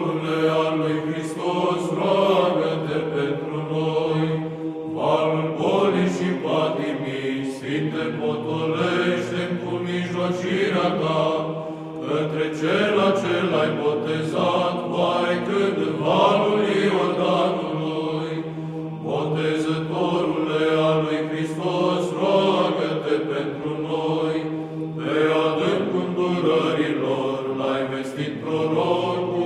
Sfințitorule al lui Hristos, roagă-te pentru noi. Valul bolii și patimii, Sfinte, potolește cu mijlocirea ta, către cel acel ai botezat, oare când în valul Iordanului. Botezătorule al lui Hristos, roagă-te pentru noi, pe adâncul durărilor l-ai vestit prorocule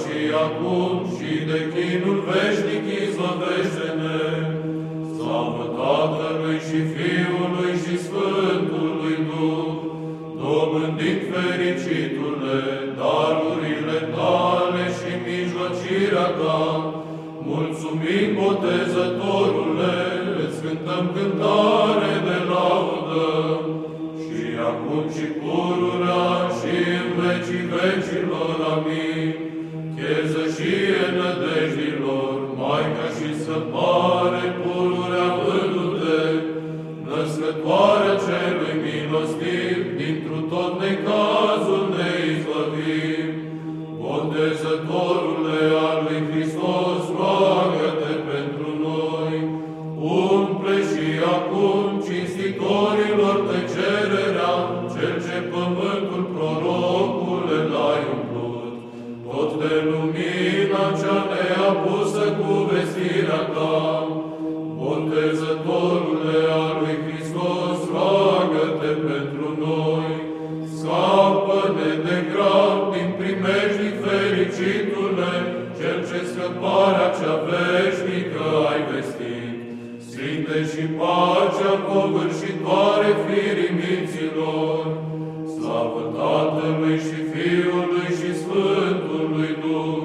și acum și de chinul veșnic izbăvește-ne. Slavă Tatălui și Fiului și Sfântului Duh, dobândind fericitule darurile tale și mijlocirea ta, mulțumim botezătorule, îți cântăm cântare de laudă, și acum și pururea și în vecii vecilor, scăparea cea veșnică ai vestit. Sfinte și pacea covârșitoare firii minților, slavă Tatălui și Fiului și Sfântului Duh,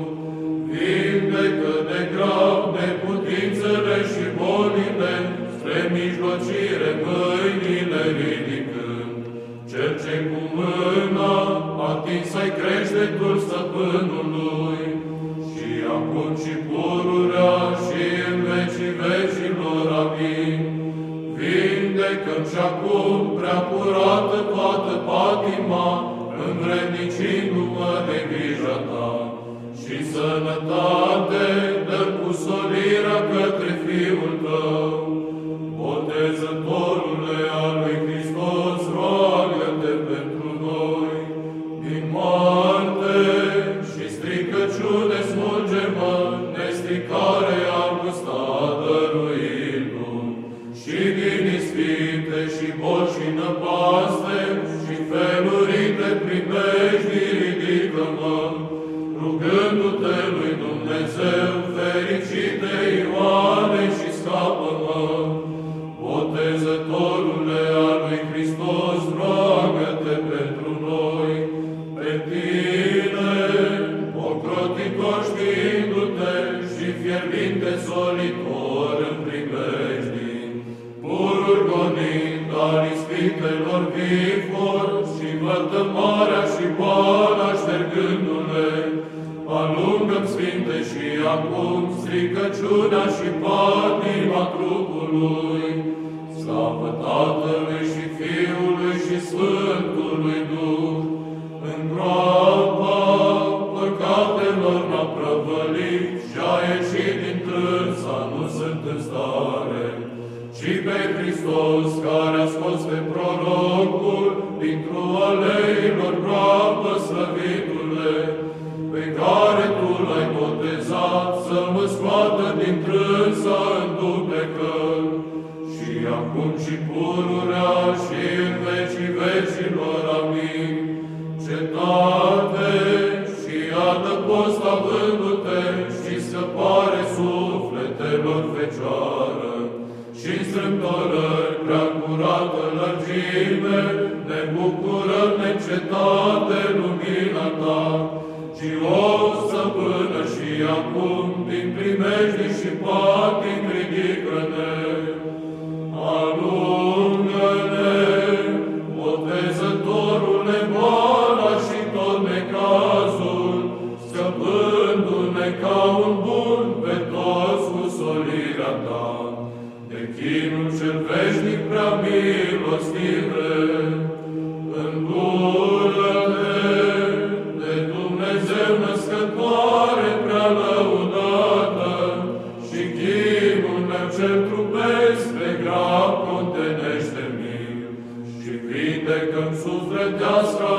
vindecă de grav neputințele și bolile, spre mijlocire mâinile ridicând. Cel ce cu mâna atins ai creștetul stăpânului, Vindecăm și acum prea curată toată patima, învrednicindu-mă de grija ta. Și sănătate rugându-te lui Dumnezeu, fericite Ioane și scapă-mă. Botezătorule al lui Hristos, roagă-te pentru noi, pe tine, ocrotitor știindu-te și fierbinte solitor în primejdii, pururi gonind al ispitelor vifor și vătămarea acum stricăciunea și patima trupului, slavă Tatălui și Fiului și Sfântului Duh, în groapa păcatelor n-a prăvălit și a ieșit din trânsa, nu sunt în stare, ci pe Hristos care a scos pe prorocul dintr-o aleilor groapă mă scoată din trânsa în dupecă. Și acum și pururea și în vecii vecilor, amin. Cetate și adăpost avându-te și scăpare sufletelor fecioară și strâmtorări prea curată lărgime, ne bucurăm acum din primejdii și patim ridică-ne. Alungă-ne, botezătorule, boala și tot necazul, scăpându-ne ca un bun pe toți cu solirea ta. De chinul cel veșnic prea milostive, does go